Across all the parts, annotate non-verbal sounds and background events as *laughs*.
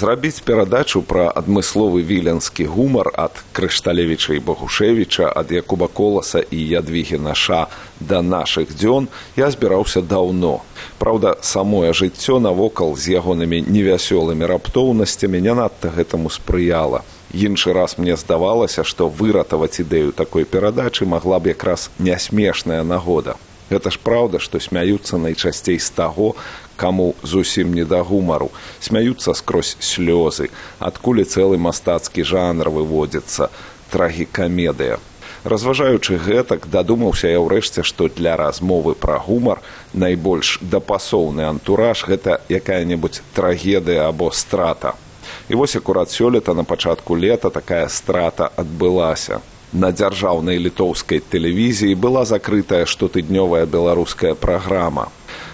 зрабіць перадачу пра адмысловы віленскі гумар ад крышталевіча і багушевіча ад якуба коласа і ядвігі наша да нашых дзён я збіраўся даўно. Праўда самое жыццё навокал з ягонымі невясёлымі раптоўнасцямі не надта гэтаму спрыяла. Іншы раз мне здавалася што выратаваць ідэю такой перадачы магла б якраз нясмешная нагода гэта ж праўда што смяюцца найчасцей з таго каму зусім не да гумару. Смяюцца скрозь слёзы. Адкуль цэлы мастацкі жанр выводзіцца. Трагікамедыя. Разважаючы гэтак дадумаўся я ўрэшце што для размовы пра гумар найбольш дапасоўны антураж гэта якая-небудзь трагедыя або страта. І вось акурат сёлета на пачатку лета такая страта адбылася на дзяржаўнай літоўскай тэлевізіі была закрытая штотыднёвая беларуская праграма.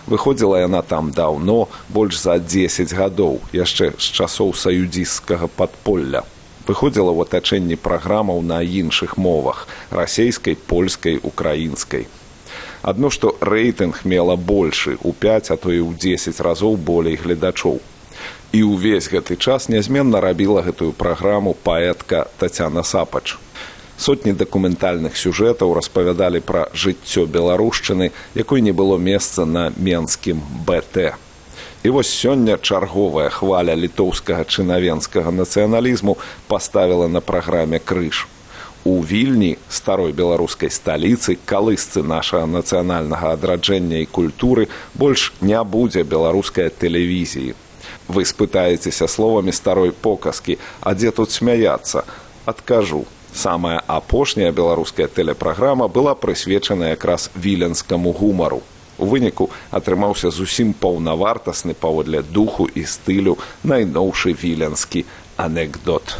Выходзіла яна там даўно больш за дзесяць гадоў яшчэ з часоў саюдзісцкага падполля. Выходзіла ў атачэнні праграмаў на іншых мовах расейскай польскай украінскай. Адно што рэйтынг мела большы ў пяць а то і ў дзесяць разоў болей гледачоў. І ўвесь гэты час нязменна рабіла гэтую праграму паэтка татяна сапач сотні дакументальных сюжэтаў распавядалі пра жыццё беларушчыны якой не было месца на менскім бт і вось сёння чарговая хваля літоўскага чынавенскага нацыяналізму паставіла на праграме крыж. У вільні старой беларускай сталіцы калысцы нашага нацыянальнага адраджэння і культуры больш не будзе беларускай тэлевізіі. Вы спытаецеся словамі старой показкі а дзе тут смяяцца? Адкажу самая апошняя беларуская тэлепраграма была прысвечана якраз віленскаму гумару. У выніку атрымаўся зусім паўнавартасны паводле духу і стылю найноўшы віленскі анекдот.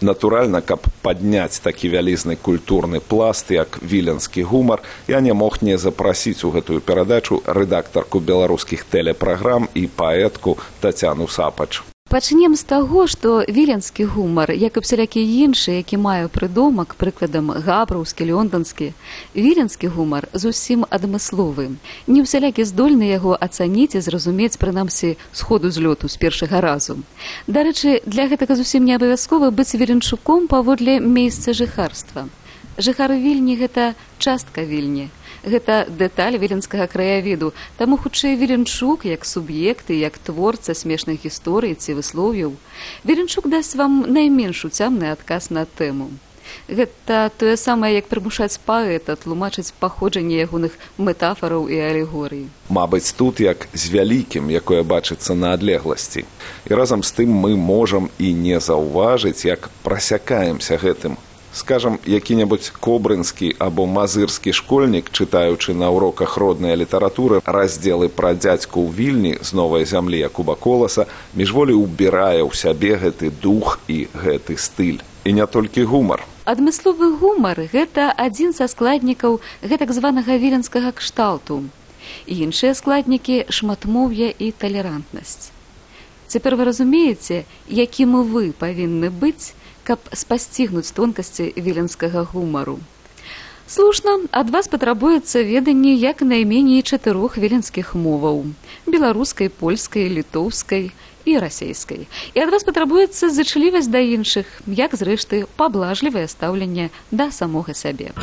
Натуральна каб падняць такі вялізны культурны пласт як віленскі гумар я не мог не запрасіць у гэтую перадачу рэдактарку беларускіх тэлепраграм і паэтку татяну сапач Пачнем з таго, што віленскі гумар, як і всялякі іншы, які мае прыдомак, прыкладам габраўскі, лёнданскі, віленскі гумар зусім адмысловы. Не ўсялякі здольны яго ацаніць і зразумець прынамсі сходу з лёту з першага разу. Дарэчы, для гэтага зусім не абавязкова быць веренчуком паводле месца жыхарства. Жыхары вільні гэта частка вільні гэта дэталь віленскага краявіду. Таму хутчэй віленчук як суб'екты як творца смешных гісторый ці высловіў віленчук дасць вам найменш уцямны адказ на тэму. Гэта тое самае як прымушаць паэта тлумачыць паходжанне ягоных метафараў і алегорый. Мабыць тут як з вялікім якое бачыцца на адлегласці. І разам з тым мы можам і не заўважыць як прасякаемся гэтым скажам які-небудзь кобрынскі або мазырскі школьнік чытаючы на уроках роднай літаратуры раздзелы пра дзядзьку ў вільні з новай зямлі якуба коласа міжволі ўбірае ў сябе гэты дух і гэты стыль. І не толькі гумар. Адмысловы гумар гэта адзін са складнікаў гэтак званага віленскага кшталту. Іншыя складнікі шматмоўя і талерантнасць. Цяпер вы разумееце якім вы павінны быць каб спасцігнуць тонкасці віленскага гумару. Слушна, ад вас патрабуецца веданне як найменей чатырох віленскіх моваў: беларускай, польскай, літоўскай і расейскай. І ад вас патрабуецца зачылівасць да іншых, як зрэшты паблажлівае стаўленне да самога сябе.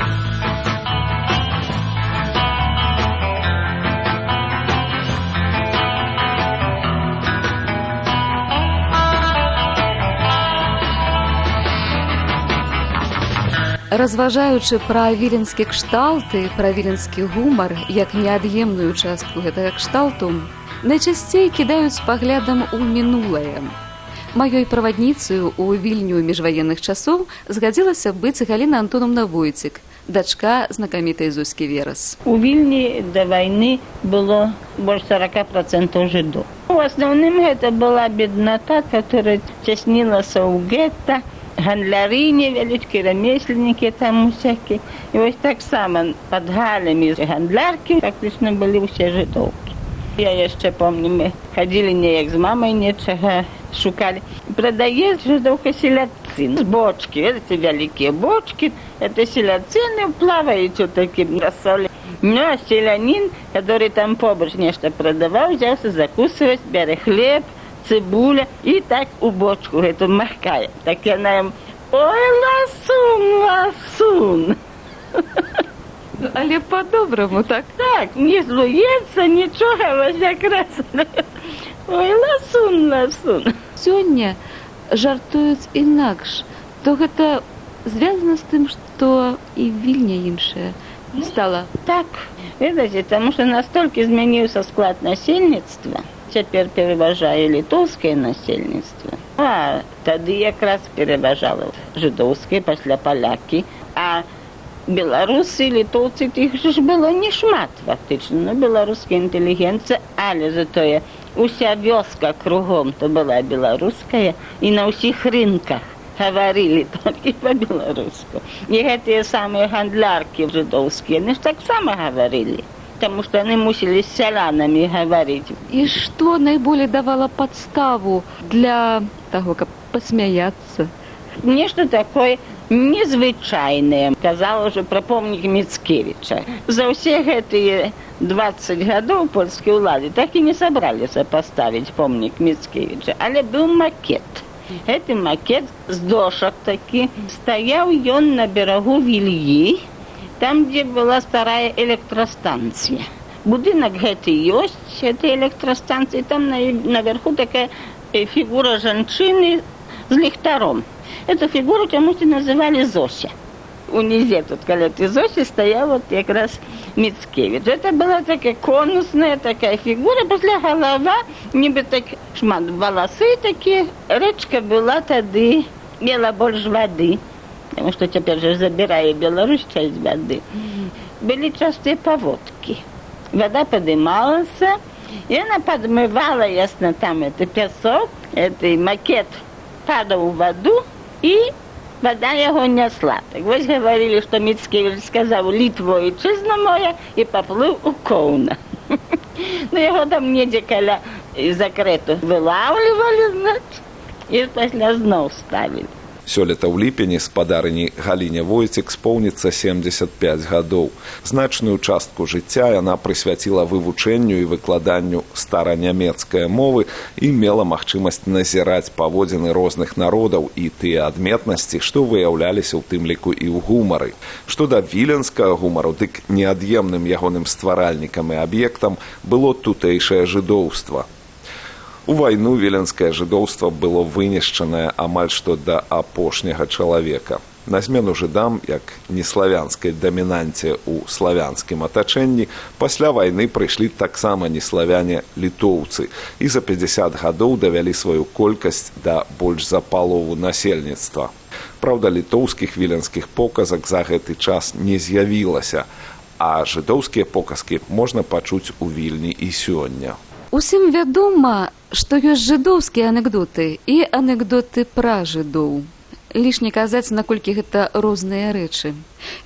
Разважаючы пра віленскі кшталты пра віленскі гумар як неад'емную частку гэтага кшталту найчасцей кідаюць паглядам у мінулае. Маёй правадніцаю у вільню міжваенных часоў згадзілася быць галіна антонумна войцік дачка знакамітай зускі верас. У вільні да вайны было больш сорока процентаў жыду у асноўным гэта была бедната которая цяснілася ў гетта гандляры невялічкі рамесленнікі там усякі і вось таксама пад галямі гандляркі фактычна былі ўсе жытоўкі я яшчэ помню мы хадзілі неяк з мамай нечага шукали. Продает жидовка селяцин. Бочки, эти великие бочки, это селяцины плавают вот такие рассоли. Ну, селянин, который там побольш нечто продавал, взялся закусывать, берет хлеб, цибуля и так у бочку эту махкает. Так она им, ой, ласун, ласун. Але по-доброму, так? Так, не злуецца, нічога, вось якраз. Ой, ласун, ласун. Сёння жартуюць інакш. То гэта звязана з тым, што і вільня іншая стала. Так, ведаце, таму што настолькі змяніўся склад насельніцтва, цяпер пераважае літоўскае насельніцтва. А тады якраз пераважала жыдоўскае пасля палякі, а беларусы літоўцы тых ж было не шмат фактычна ну, беларуская інтэлігенцыя але затое уся вёска кругом то была беларуская і на ўсіх рынках гаварылі *laughs* толькі па-беларуску і гэтыя самыя гандляркі жыдоўскія яны ж таксама гаварылі Таму што яны мусілі з сялянамі гаварыць. І што найболей давала падставу для таго, каб пасмяяцца. Нешта такое незвычайнае казала ўжо пра помнік міцкевіча за ўсе гэтыя 20 гадоў польскія ўлады так і не сабраліся паставіць помнік міцкевіча але быў макет гэты макет з дошак такі стаяў ён на берагу вільі там дзе была старая электрастанцыя будынак гэты ёсць этой электрастанцыі там наверху такая фігура жанчыны з ліхтаром Эту фигуру чему-то называли Зося. Унизе тут, когда ты Зоси, стоял вот как раз Мицкевич. Это была такая конусная такая фигура, после голова, ніби так шмат волосы такие. Речка была тогда, мела больше воды, потому что теперь же забирая Беларусь часть воды. Были частые поводки. Вода поднималась, и она подмывала, ясно, там это песок, это макет падал в воду, і вода яго нясла. Так вось гаварылі, што Міцкевіч сказаў літво і чызна моя і паплыў у коўна. *laughs* Ну яго там недзе каля закрэту вылаўлівалі, значит, і пасля зноў ставілі. Сёлета ў ліпені спадарыні галіне войцік споўніцца 75 гадоў. Значную частку жыцця яна прысвяціла вывучэнню і выкладанню старанямецкай мовы і мела магчымасць назіраць паводзіны розных народаў і тыя адметнасці, што выяўляліся ў тым ліку і ў гумары. Што да віленскага гумару, дык неад'емным ягоным стваральнікам і аб'ектам было тутэйшае жыдоўства. У вайну віленскае жыдоўства было вынішчанае амаль што да апошняга чалавека. На змену жыдам, як неславянскай дамінанце ў славянскім атачэнні, пасля вайны прыйшлі таксама неславяне літоўцы і за 50 гадоў давялі сваю колькасць да больш за палову насельніцтва. Праўда, літоўскіх віленскіх показак за гэты час не з'явілася, а жыдоўскія показкі можна пачуць у вільні і сёння. Усім вядома, што ёсць жыдоўскія анекдоты і анекдоты пра жыдоў. Лішне казаць, наколькі гэта розныя рэчы.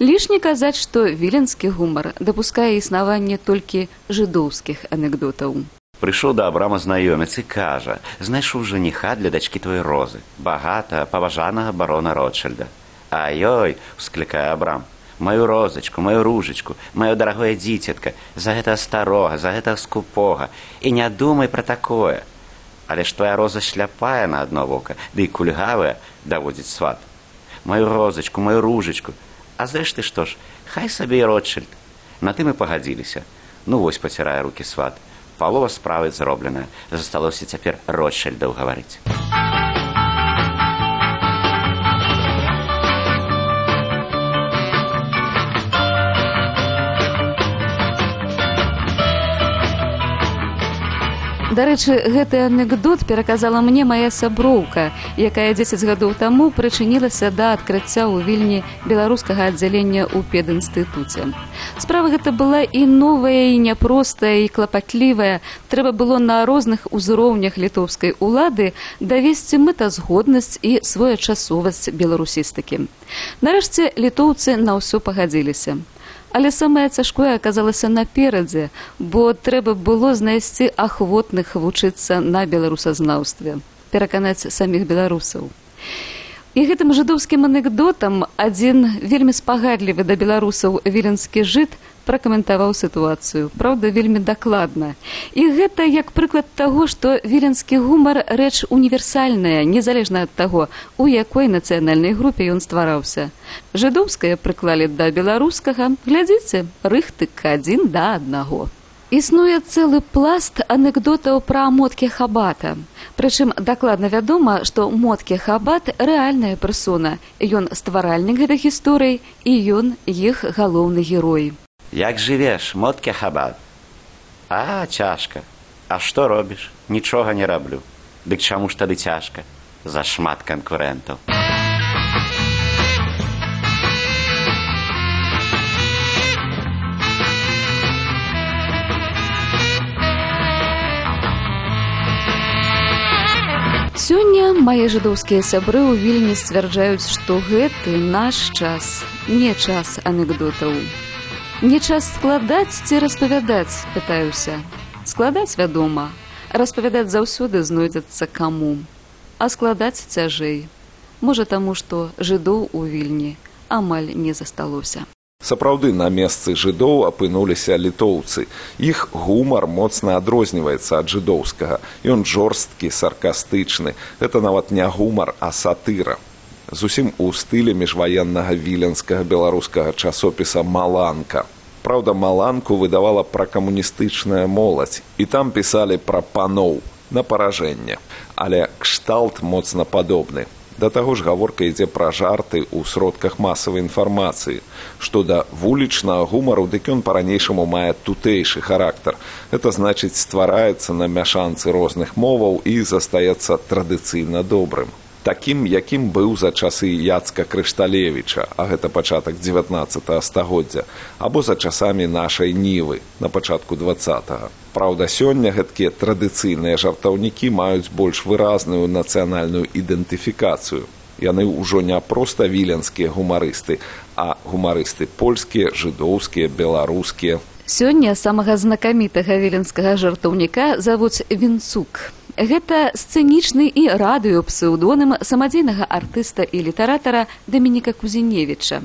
Лішне казаць, што віленскі гумар дапускае існаванне толькі жыдоўскіх анекдотаў. Прыйшоў да абрама знаёмец і кажа: знайшоў жаніха для дачкі твоей розы, багата паважанага барона Ротшильда. А ёй, усклікае абрам, маю розачку, маю ружачку, маё дарагое дзіцятка, за гэта старога, за гэта скупога і не думай пра такое. Але ж твоя роза шляпая на адно вока, ды і кульгавая даводзіць сват. Маю розачку, маю ружачку, А зрэшты што ж, хай сабе і ротшильд. На тым і пагадзіліся. Ну вось пацірае рукі сват. Палова справы зробленая, засталося цяпер ротшильдаў гаварыць. Дарэчы, гэты анекдот пераказала мне мая сяброўка, якая 10 гадоў таму прычынілася да адкрыцця ў вільні беларускага аддзялення ў педінстытуце. Справа гэта была і новая і няпростая і клапатлівая. трэба было на розных узроўнях літоўскай улады давесці мэтазгоднасць і своечасовасць беларусістыкі. Нарэшце літоўцы на ўсё пагадзіліся. Але самае цяжкое аказалася наперадзе, бо трэба было знайсці ахвотных вучыцца на беларусазнаўстве. пераканаць саміх беларусаў. І гэтым жыдоўскім анекдотам адзін вельмі спагадлівы да беларусаў віленскі жыт пракаментаваў сітуацыю. Праўда вельмі дакладна. І гэта як прыклад таго што віленскі гумар рэч універсальная незалежна ад таго у якой нацыянальнай групе ён ствараўся. Жыдоўскае прыклалі да беларускага. Глядзіце рыхтык адзін да аднаго існуе цэлы пласт анекдотаў пра моткі хабата прычым дакладна вядома што моткі хабат рэальная персона ён стваральнік гэтай гісторыі і ён іх галоўны герой Як жывеш, мотке хабат. А цяжка. А што робіш? Нічога не раблю. Дык чаму ж тады цяжка? За шмат канкурэнтаў. Мае жыдоўскія сябры ў вільні сцвярджаюць, што гэты наш час, не час анекдотаў. Не час складаць ці распавядаць, пытаюся. Складаць вядома, распавядаць заўсёды знойдзецца каму. А складаць цяжэй. Можа таму, што жыдоў у вільні амаль не засталося. Сапраўды на месцы жыдоў апынуліся літоўцы. Іх гумар моцна адрозніваецца ад жыдоўскага. Ён жорсткі, саркастычны. Гэта нават не гумар, а сатыра зусім у стылі міжваеннага віленскага беларускага часопіса маланка. Праўда, маланку выдавала пра камуністычная моладзь і там пісалі пра паноў на паражэнне, але кшталт моцна падобны. Да таго ж гаворка ідзе пра жарты ў сродках масавай інфармацыі. Што да вулічнага гумару, дык ён па-ранейшаму мае тутэйшы характар. Гэта значыць ствараецца на мяшанцы розных моваў і застаецца традыцыйна добрым такім якім быў за часы яцка крышталевіча а гэта пачатак 19 стагоддзя або за часамі нашай нівы на пачатку два Праўда сёння гэткія традыцыйныя жартаўнікі маюць больш выразную нацыянальную ідэнтыфікацыю. Яны ўжо не проста віленскія гумарысты а гумарысты польскія жыдоўскія беларускія. Сёння самага знакамітага віленскага жартаўніка завуць вінцук Гэта сцэнічны і радыёпсеўдоным самадзейнага артыста і літаратара Дамініка Кузіневіча.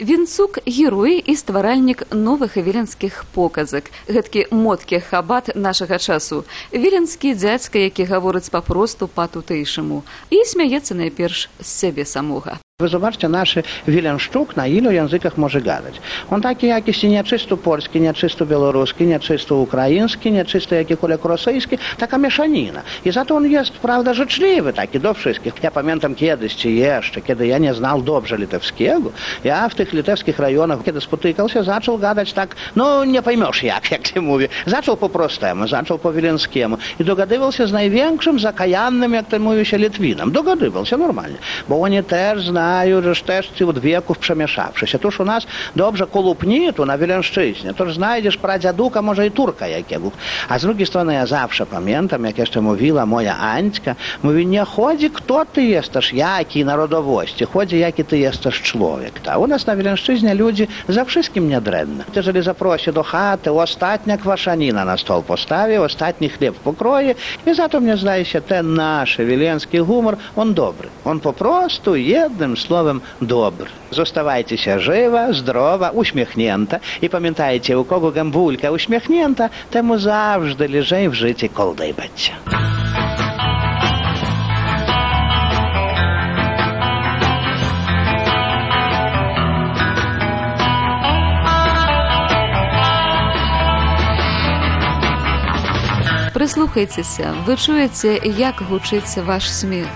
Вінцук герой і стваральнік новых віленскіх показак, гэткі моткі хабат нашага часу. Віленскі дзядзька, які гаворыць папросту па-тутэйшаму і смяецца найперш з сябе самога. Wy zobaczcie, nasz Wilenszczuk na ilu językach może gadać. On taki jakiś nie czysto polski, nie czysto białoruski, ukraiński, nie czysto jakikolwiek rosyjski, taka mieszanina. I za to on jest, prawda, życzliwy taki do wszystkich. Ja pamiętam kiedyś, jeszcze, kiedy ja nie znał dobrze litewskiego, ja w tych litewskich rejonach, kiedy spotykał się, zaczął gadać tak, no nie pojmiesz jak, jak się mówi. Zaczął po prostemu, zaczął po wileńskiemu i dogadywał się z największym zakajannym, jak to mówi się, Litwinem. Dogadywał się normalnie, bo oni też znają знаю, że też ci od wieków przemieszawszy się. Tuż u nas dobrze kolupni tu na Wileńszczyźnie, to znajdziesz pradziaduka, może i Turka jakiego. A z drugiej strony ja zawsze pamiętam, jak jeszcze mówiła moja Ańczka, mówi, nie chodzi kto ty jesteś, jakiej narodowości, chodzi jaki ty jesteś człowiek. Ta. U nas na Wileńszczyźnie ludzi za wszystkim niedrenny. Jeżeli zaprosi do chaty, ostatnia kwaszanina na stol postawi, ostatni chleb pokroje i za to mnie zdaje się ten nasz wileński humor, on dobry. On po prostu jednym dobry. Zostawajcie żywa, zdrowa, uśmiechnięta i pamiętajcie, u kogo gębulka uśmiechnięta, temu zawsze lżej w życiu koldej będzie. Прыслухайцеся, вы чуеце, як гучыць ваш смех.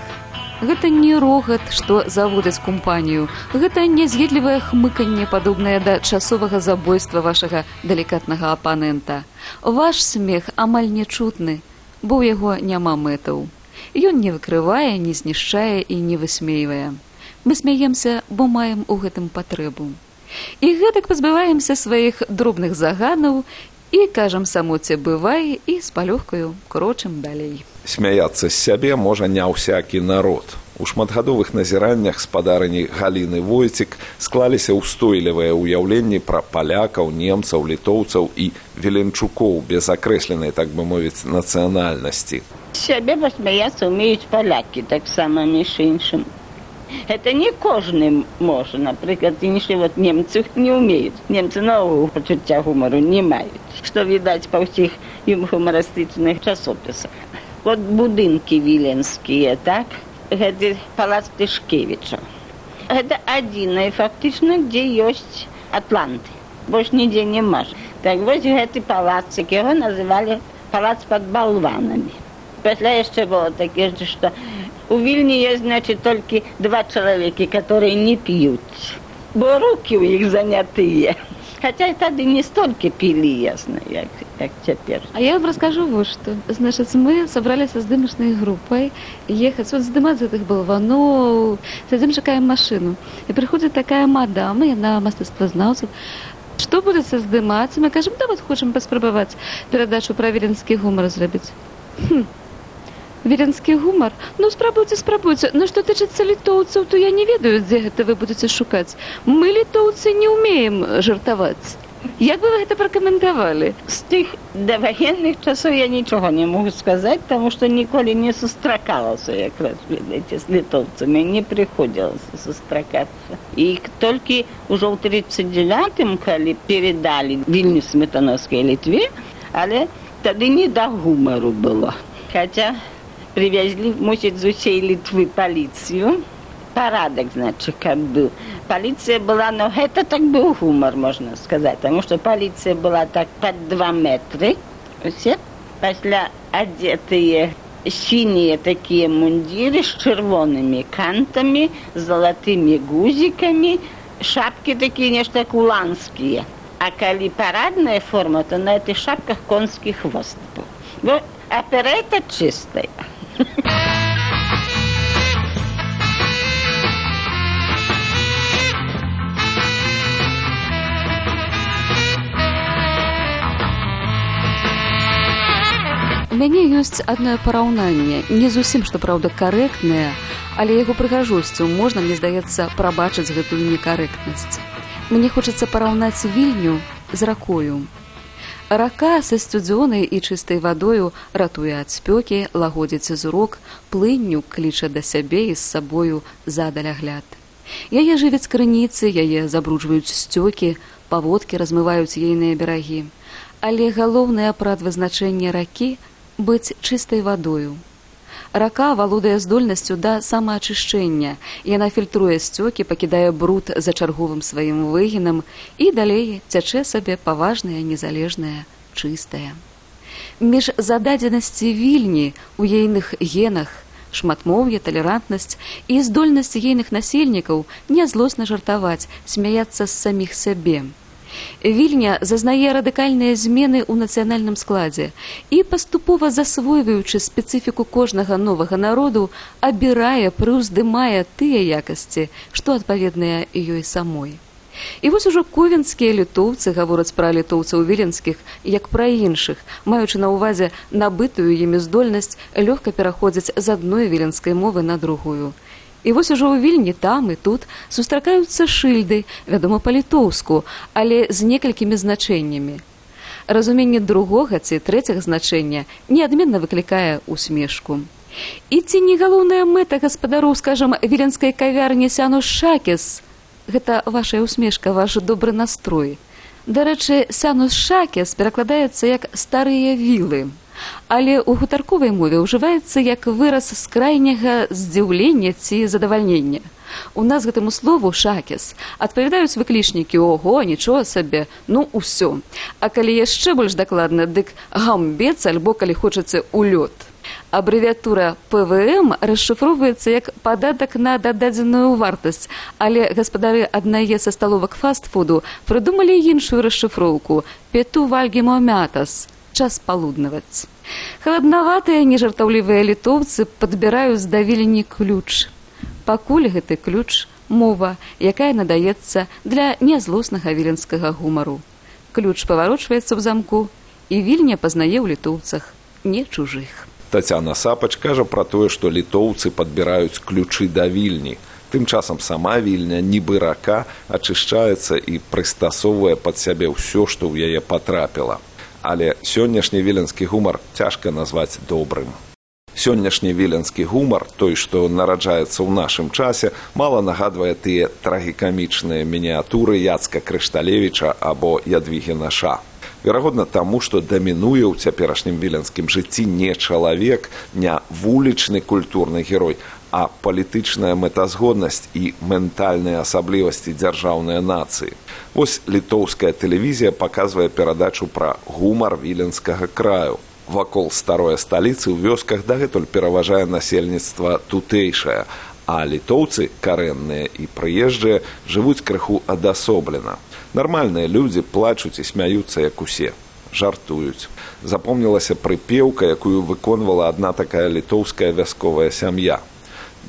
Гэта не рогат, што заводаць кампанію. Гэта няз'едлівае хмыканне падобнае да часовага забойства вашага далікатнага апанента. Ваш смех амаль нечутны, бо ў яго няма мэтаў. Ён не выкрывае, не знішчае і не высмейвае. Мы смяемся, бо маем у гэтым патрэбу. І гэтак пазбываемся сваіх дробных заганаў і кажам самоце бывай і з палёгкаю крочым далей смяяцца з сябе можа не ўсякі народ. У шматгадовых назіраннях спадарыні галіны войцік склаліся ўстойлівыя ўяўленні пра палякаў, немцаў, літоўцаў і веленчукоў без акрэсленай, так бы мовіць, нацыянальнасці. Сябе посмеяться умеют поляки, так само між іншим. Это не кожны може, наприклад, інші от немці не вміють. Немці нового почуття гумору не мають. Що відать по всіх їм гумористичних часописах. От будинки віленські, так? Гэта палац Тышкевича. Это один, фактично, где есть Атланты. Больше нигде нема. Так вот, гэты палацик, его называли палац под болванами. Після яшчэ было таке, што у Вільні є, значить, тільки два чоловіки, які не п'ють, бо руки у їх занятые. Хотя и тогда не столько пили, ясно, как, как теперь. А я вам расскажу вот что. Значит, мы собрались с дымочной группой ехать, вот сдымать этих болванов, сидим, шукаем машину. И приходит такая мадам, и она мастацтвознаўца, Что будет здымаць? Мы кажем, да вот хочам паспрабаваць перадачу пра віленскі гумар зрабіць. Хм. Віленскі гумар? Ну спрабуйце, спрабуйце. Ну што тычыцца літоўцаў, то я не ведаю, дзе гэта вы будзеце шукаць. Мы літоўцы не ўмеем жартаваць. Як бы вы гэта пракаментавалі? З тых даваенных часоў я нічога не могу сказаць, таму што ніколі не сустракалася якраз ведаеце з літоўцамі, не прыходзілася сустракацца. І толькі ўжо ў 39 калі перадалі вільню сметановскай літве, але тады не да гумару было. Хаця привезли, мусить, з усей Литвы полицию. Порядок, значит, как был. Полиция была, но это так был гумор, можно сказать, потому что полиция была так под два метра. Все после одетые синие такие мундиры с червоными кантами, с золотыми гузиками, шапки такие нечто куланские. А коли парадная форма, то на этих шапках конский хвост был. Ну, оперета чистая. *laughs* мяне ёсць адное параўнанне, не зусім што праўда карэктнае, але яго прыгажосцю можна, мне здаецца, прабачыць гэтую некарэктнасць. Мне хочацца параўнаць вільню з ракою. Рака са сцюдзёнай і чыстай вадою ратуе ад спёкі, лагодзіць зрок, плынню кліча да сябе і з сабою задалягляд. Яе жывяць крыніцы, яе забруджваюць сцёкі, паводкі размываюць ейныя берагі. Але галоўнае прадвызначэнне ракі быць чыстай вадою. Рака валодае здольнасцю да самаачышчэння. Яна фільтруе сцёкі, пакідае бруд за чарговым сваім выгінам і далей цячэ сабе паважная, незалежная, чыстая. Між зададзенасці вільні у ейных генах, шматмоўе, талерантнасць і здольнасць ейных насельнікаў нязлосна жартаваць, смяяцца з саміх сябе. Вільня зазнае радыкальныя змены ў нацыянальным складзе і паступова засвойваючы спецыфіку кожнага новага народу абірае прыўздымае тыя якасці, што адпаведныя ёй самой. І вось ужо ковенскія літоўцы гавораць пра літоўцаў віленскіх як пра іншых, маючы на ўвазе набытую імі здольнасць лёгка пераходзяць з адной віленскай мовы на другую. І вось ужо ў вільні там і тут сустракаюцца шыльды, вядома па-літоўску, але з некалькімі значэннямі. Разуменне другога ці трэцяга значэння неадменна выклікае усмешку. І ці не галоўная мэта гаспадароў, скажам, віленскай кавярні сяну шакес, гэта ваша усмешка, ваш добры настрой. Дарэчы, сянус шакес перакладаецца як старыя вілы. Але ў гутарковай мове ўжываецца як выраз з крайняга здзіўлення ці задавальнення. У нас гэтаму слову шакес адпавядаюць выклічнікі ого нічога сабе ну ўсё а калі яшчэ больш дакладна дык гамбец альбо калі хочацца ў лёд абрэвіатура пвм расшыфроўваецца як падатак на дададзеную вартасць. Але гаспадары аднае са сталовак фастфуду прыдумалі іншую расшыфроўку. Пету вальгемомятас час палуднаваць. Халаднаватыя нежартаўлівыя літоўцы падбіраюць давілені ключ. Пакуль гэты ключ мова, якая надаецца для нязлоснага віленскага гумару. Ключ паварочваецца ў замку і вільня пазнае ў літоўцах не чужых. Тацяна Сапач кажа пра тое, што літоўцы падбіраюць ключы да вільні. Тым часам сама вільня нібы рака ачышчаецца і прыстасоўвае пад сябе ўсё, што ў яе патрапіла але сённяшні віленскі гумар цяжка назваць добрым. Сённяшні віленскі гумар, той, што нараджаецца ў нашым часе, мала нагадвае тыя трагікамічныя мініятуры Яцка Крышталевіча або Ядвігена Ша. Верагодна таму, што дамінуе ў цяперашнім віленскім жыцці не чалавек, не вулічны культурны герой, а палітычная мэтазгоднасць і ментальныя асаблівасці дзяржаўнай нацыі. Вось літоўская тэлевізія паказвае перадачу пра гумар віленскага краю вакол старой сталіцы ў вёсках дагэтуль пераважае насельніцтва тутэйшае, а літоўцы карэнныя і прыезджыя жывуць крыху адасоблена. Нармальныя людзі плачуць і смяюцца як усе жартуюць. Запомнілася прыпеўка, якую выконвала адна такая літоўская вясковая сям'я.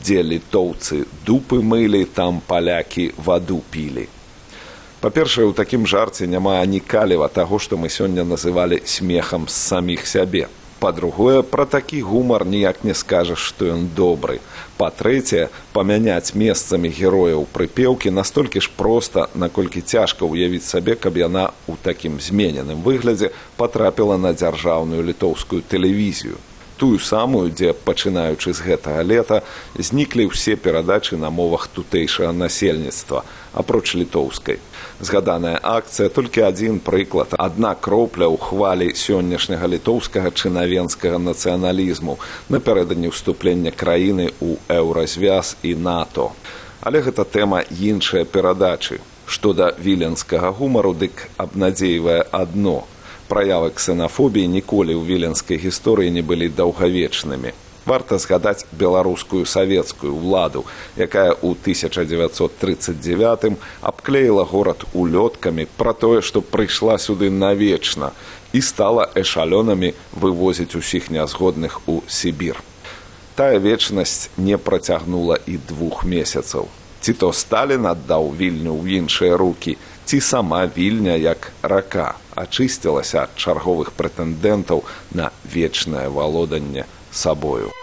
Дзе літоўцы дупы мылі, там палякі ваду пілі. Па-першае, у такім жарце няма ані каліва таго, што мы сёння называлі смехам з саміх сябе. Па-другое, пра такі гумар ніяк не скажаш, што ён добры. Па-трэцяе, памяняць месцамі герояў прыпеўкі настолькі ж проста, наколькі цяжка ўявіць сабе, каб яна ў такім змененым выглядзе патрапіла на дзяржаўную літоўскую тэлевізію тую самую, дзе пачынаючы з гэтага лета зніклі ўсе перадачы на мовах тутэйшага насельніцтва, апроч літоўскай. Згаданая акцыя толькі адзін прыклад, адна кропля ў хвалі сённяшняга літоўскага чынавенскага нацыяналізму напярэдадні ўступлення краіны ў еўразвяз і нато. Але гэта тэма іншай перадачы. Што да віленскага гумару дык абнадзейвае адно праявы ксенафобіі ніколі ў віленскай гісторыі не былі даўгавечнымі. Варта згадаць беларускую савецкую ўладу, якая ў 1939 абклеіла горад улёткамі пра тое, што прыйшла сюды навечна і стала эшалёнамі вывозіць усіх нязгодных у Сібір. Тая вечнасць не працягнула і двух месяцаў. Ці то Сталін аддаў вільню ў іншыя рукі, ці сама вільня як рака ачысцілася ад чарговых прэтэндэнтаў на вечнае валоданне сабою.